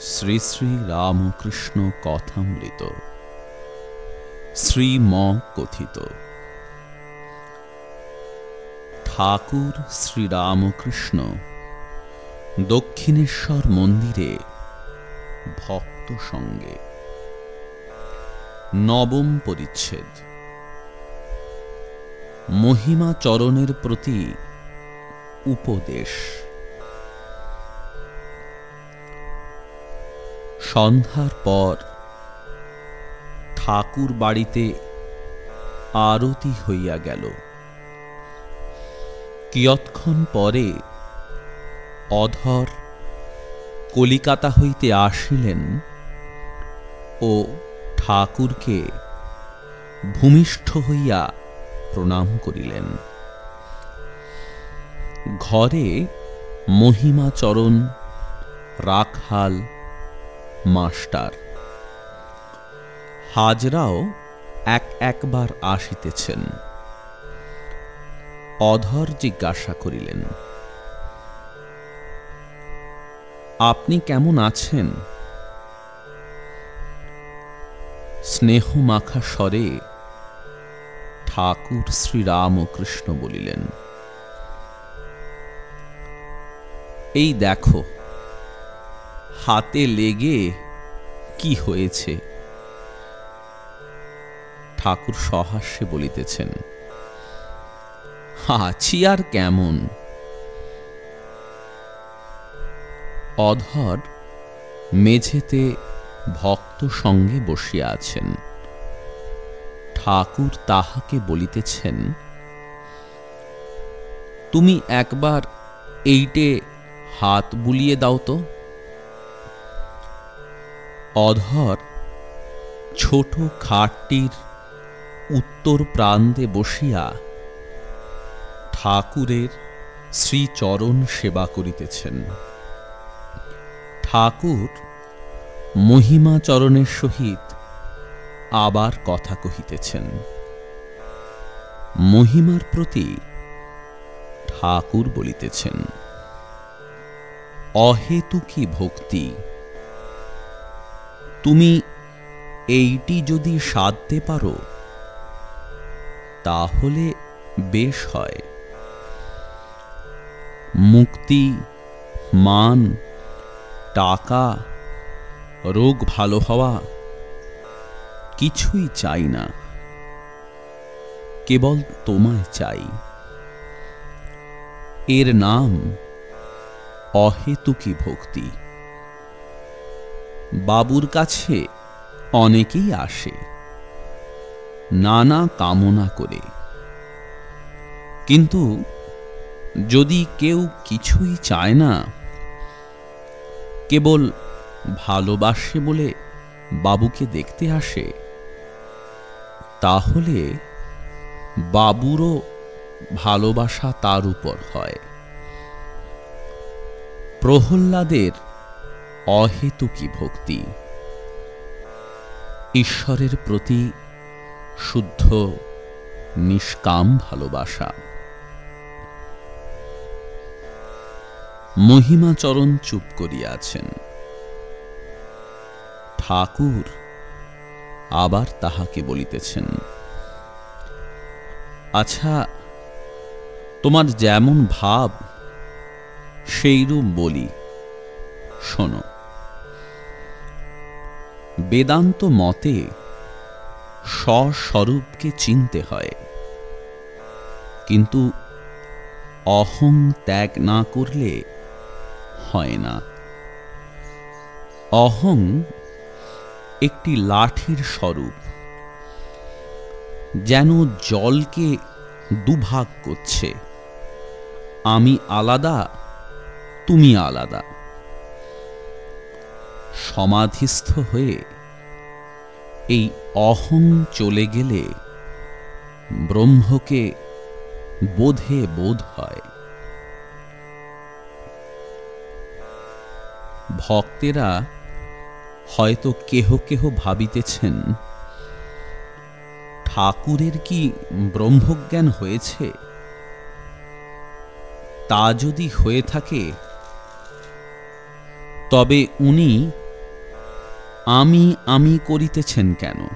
শ্রী শ্রী রামকৃষ্ণ কথামৃত। শ্রীম কথিত ঠাকুর শ্রীরামকৃষ্ণ, দক্ষিণেশ্বর মন্দিরে ভক্ত সঙ্গে। নবম পরিচ্ছেদ। মহিমা চরণের প্রতি উপদেশ। সন্ধ্যার পর ঠাকুর বাড়িতে আরতি হইয়া গেল। কিয়ৎক্ষণ পরে অধর কলিকাতা হইতে আসিলেন ও ঠাকুরকে ভূমিষ্ঠ হইয়া প্রণাম করিলেন। ঘরে মহিমাচরণ রাখাল মাস্টার। হাজরাও এক একবার আসিতেছেন। অধর জিজ্ঞাসা করিলেন, আপনি কেমন আছেন? স্নেহ মাখা স্বরে ঠাকুর শ্রীরামকৃষ্ণ বলিলেন, এই দেখো হাতে লেগে কি হয়েছে? ঠাকুর সহাস্যে বলিতেছেন, আছি আর কেমন? অধর মেঝেতে ভক্ত সঙ্গে বসিয়া আছেন। ঠাকুর তাহাকে বলিতেছেন, তুমি একবার এইটে হাত বুলিয়ে দাও তো। অধর ছোট খাটটির উত্তর প্রান্তে বসিয়া ঠাকুরের শ্রীচরণ সেবা করিতেছেন। ঠাকুর মহিমাচরণের সহিত আবার কথা কহিতেছেন। মহিমার প্রতি ঠাকুর বলিতেছেন, অহেতুকি ভক্তি তুমি এইটি যদি সাধতে পারো, তাহলে বেশ হয়। মুক্তি, মান, টাকা, রোগ ভালো হওয়া, কিছুই চাই না। কেবল তোমায় চাই। এর নাম অহেতুকি ভক্তি। বাবুর কাছে অনেকেই আসে। নানা কামনা করে। কিন্তু যদি কেউ কিছুই চায় না, কেবল ভালোবাসে বলে বাবুকে দেখতে আসে, তাহলে বাবুরও ভালোবাসা তার উপর হয়। প্রহ্লাদের অহেতুকি ভক্তি। ঈশ্বরের প্রতি শুদ্ধ নিষ্কাম ভালোবাসা। মহিমাচরণ চুপ করিয়া আছেন ঠাকুর আবার তাহাকে বলিতেছেন আচ্ছা তোমার যেমন ভাব, সেইরূপ বলি, শোনো। বেদান্ত মতে স্বস্বরূপকে চিনতে হয়। কিন্তু অহং ত্যাগ না করলে হয় না। অহং একটি লাঠির স্বরূপ, যেন জলকে দুভাগ করছে। আমি আলাদা, তুমি আলাদা। সমাধিস্থ হয়ে এই অহং চলে গেলে ব্রহ্মকে বোধে বোধ হয়। ভক্তেরা হয়তো কেহ কেহ ভাবিতেছেন, ঠাকুরের কি ব্রহ্মজ্ঞান হয়েছে? তা যদি হয়ে থাকে, তবে উনি আমি আমি করিতেছেন কেন?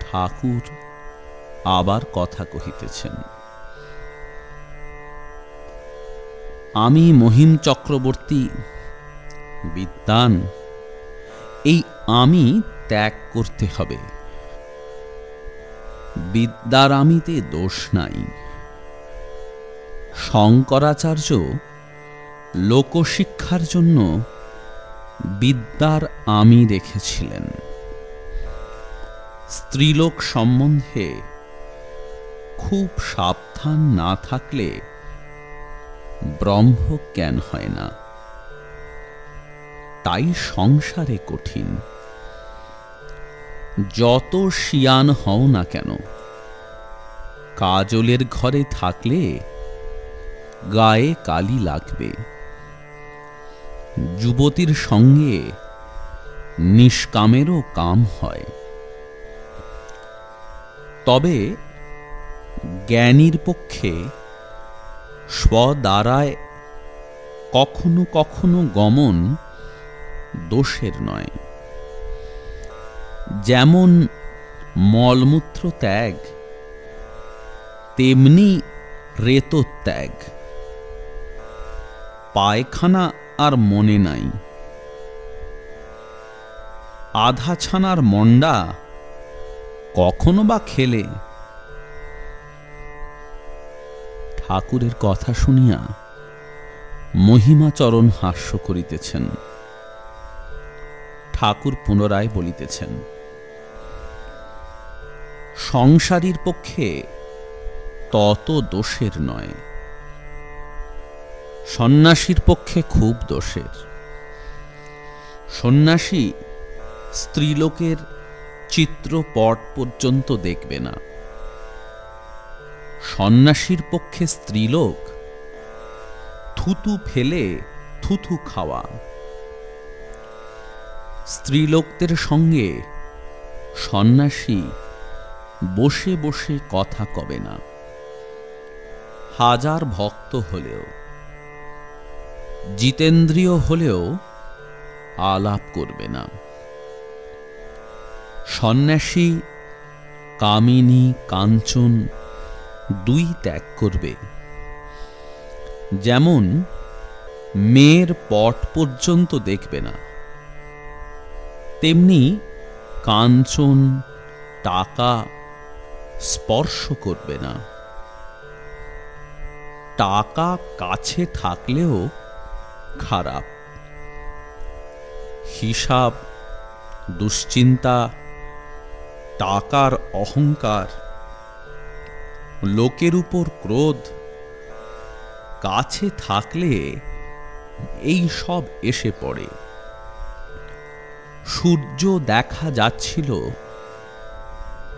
ঠাকুর আবার কথা কহিতেছেন। আমি মহিম চক্রবর্তী বিদ্যান এই আমি ত্যাগ করতে হবে। বিদ্যার আমিতে দোষ নাই। শঙ্করাচার্য লোকশিক্ষার জন্য বিদ্যার আমি রেখেছিলেন স্ত্রীলোক সম্বন্ধে খুব সাবধান না থাকলে ব্রহ্মজ্ঞান হয় না। তাই সংসারে কঠিন। যত শিয়ান হও না কেন, কাজলের ঘরে থাকলে গায়ে কালি লাগবে। যুবতীর সঙ্গে নিষ্কামেরও কাম হয়। তবে জ্ঞানীর পক্ষে স্বদ্বারায় কখনো কখনো গমন দোষের নয়। যেমন মলমূত্র ত্যাগ, তেমনি রেতত্যাগ। পায়খানা আর মনে নাই। আধা ছানার মন্ডা কখনো বা খেলে? ঠাকুরের কথা শুনিয়া মহিমাচরণ হাস্য করিতেছেন। ঠাকুর পুনরায় বলিতেছেন, সংসারীর পক্ষে তত দোষের নয়। সন্ন্যাসীর পক্ষে খুব দোষের। সন্ন্যাসী স্ত্রীলোকের চিত্রপট পর্যন্ত দেখবে না। সন্ন্যাসীর পক্ষে স্ত্রীলোক থুতু ফেলে থুথু খাওয়া। স্ত্রীলোকদের সঙ্গে সন্ন্যাসী বসে বসে কথা কবে না। হাজার ভক্ত হলেও জিতেন্দ্রীয় হলেও আলাপ করবে না। সন্ন্যাসী, কামিনী, কাঞ্চন দুই ত্যাগ করবে। যেমন মেয়ের পট পর্যন্ত দেখবে না, তেমনি কাঞ্চন টাকা স্পর্শ করবে না। টাকা কাছে থাকলেও খারাপ। হিসাব, দুশ্চিন্তা, টাকার অহংকার, লোকের উপর ক্রোধ, কাছে থাকলে এই সব এসে পড়ে। সূর্য দেখা যাচ্ছিল,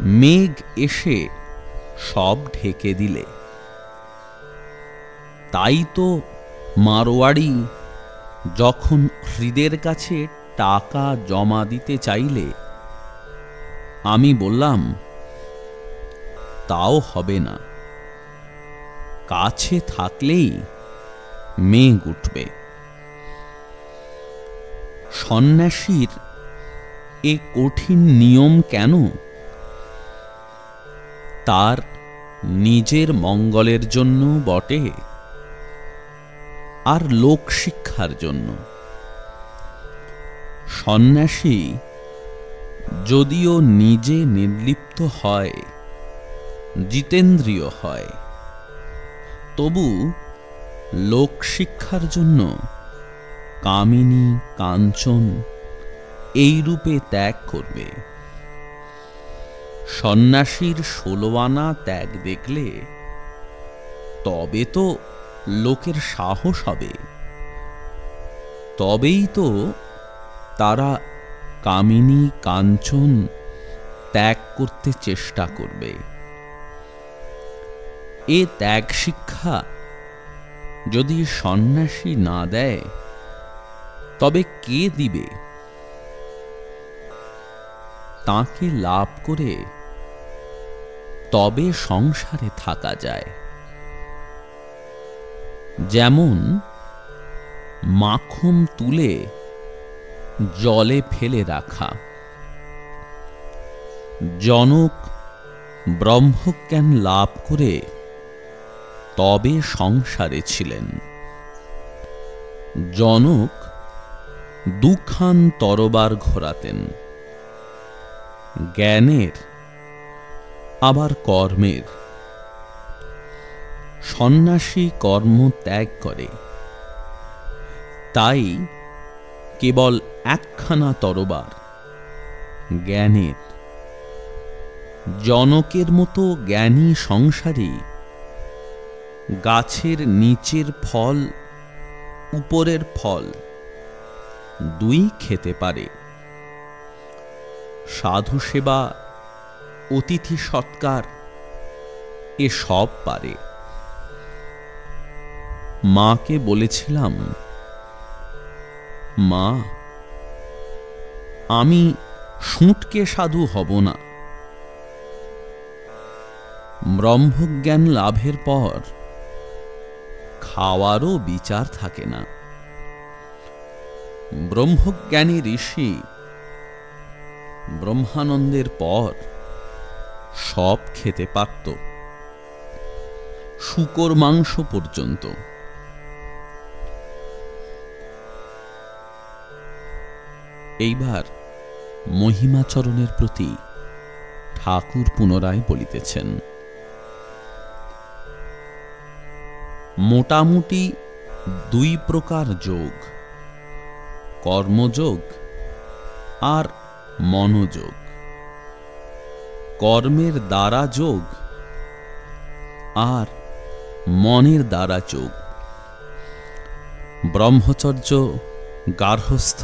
মেঘ এসে সব ঢেকে দিলে। তাই তো মারোয়াড়ি যখন হৃদের কাছে টাকা জমা দিতে চাইলে, আমি বললাম, তাও হবে না। কাছে থাকলেই মেঘ উঠবে। সন্ন্যাসীর এ কঠিন নিয়ম কেন? তার নিজের মঙ্গলের জন্য বটে। আর লোক শিক্ষার জন্য। সন্ন্যাসী, যদিও নিজে নির্লিপ্ত হয়, জিতেন্দ্রীয় হয়, তবু লোক শিক্ষার জন্য কামিনী, কাঞ্চন এই রূপে ত্যাগ করবে। সন্ন্যাসীর ষোলোয়ানা ত্যাগ দেখলে তবে তো লোকের সাহস হবে। তবেই তো তারা কামিনী কাঞ্চন ত্যাগ করতে চেষ্টা করবে। এ ত্যাগ শিক্ষা যদি সন্ন্যাসী না দেয়, তবে কে দিবে? তাকে লাভ করে তবে সংসারে থাকা যায়। যেমন মাখন তুলে জলে ফেলে রাখা। জনক ব্রহ্মজ্ঞান লাভ করে তবে সংসারে ছিলেন। জনক দুখান তরবার ঘোরাতেন। জ্ঞানের, আবার কর্মের সন্ন্যাসী কর্ম ত্যাগ করে। তাই কেবল একখানা তরবার, জ্ঞানের। জনকের মতো জ্ঞানী সংসারী, গাছের নিচের ফল, উপরের ফল, দুই খেতে পারে। সাধু সেবা অতিথি সৎকার, এ সব পারে। মাকে বলেছিলাম, মা, আমি সুঁটকে সাধু হব না। ব্রহ্মজ্ঞান লাভের পর খাওয়ারও বিচার থাকে না। ব্রহ্মজ্ঞানী ঋষি ব্রহ্মানন্দের পর সব খেতে পারত। শুকর মাংস পর্যন্ত এইবার মহিমাচরণের প্রতি ঠাকুর পুনরায় বলিতেছেন। মোটামুটি দুই প্রকার যোগ, কর্মযোগ আর মনোযোগ। কর্মের দ্বারা যোগ আর মনের দ্বারা যোগ। ব্রহ্মচর্য গার্হস্থ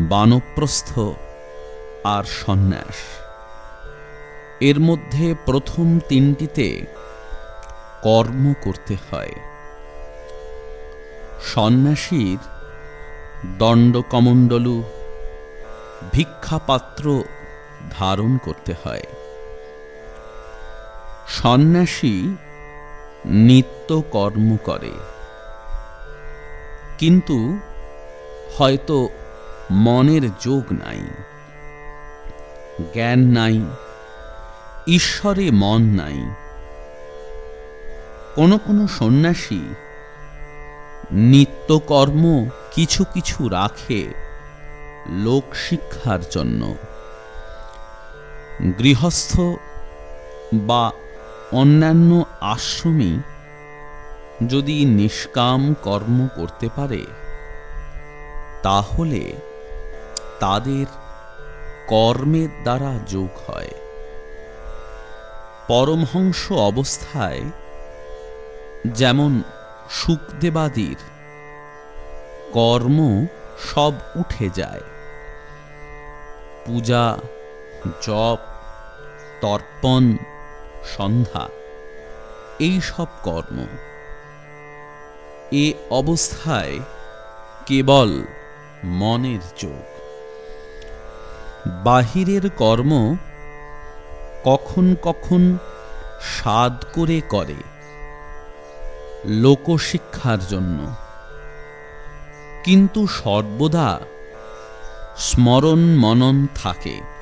বানপ্রস্থ আর সন্ন্যাস। এর মধ্যে প্রথম তিনটিতে কর্ম করতে হয়। সন্ন্যাসীর দণ্ডকমণ্ডলু ভিক্ষাপাত্র ধারণ করতে হয়। সন্ন্যাসী নিত্য কর্ম করে। কিন্তু হয়তো মনের যোগ নাই, জ্ঞান নাই, ঈশ্বরে মন নাই। কোন কোন সন্ন্যাসী নিত্যকর্ম কিছু কিছু রাখে লোকশিক্ষার জন্য। গৃহস্থ বা অন্যান্য আশ্রমী যদি নিষ্কাম কর্ম করতে পারে, তাহলে তাদের কর্মের দ্বারা যোগ হয়। পরমহংস অবস্থায় যেমন সুখদেবাদির কর্ম সব উঠে যায়। পূজা, জপ, তর্পণ, সন্ধ্যা, এই সব কর্ম। এ অবস্থায় কেবল মনের যোগ। বাহিরের কর্ম কখন কখন সাদ করে করে। লোকশিক্ষার জন্য। কিন্তু সর্বদা স্মরণ মনন থাকে।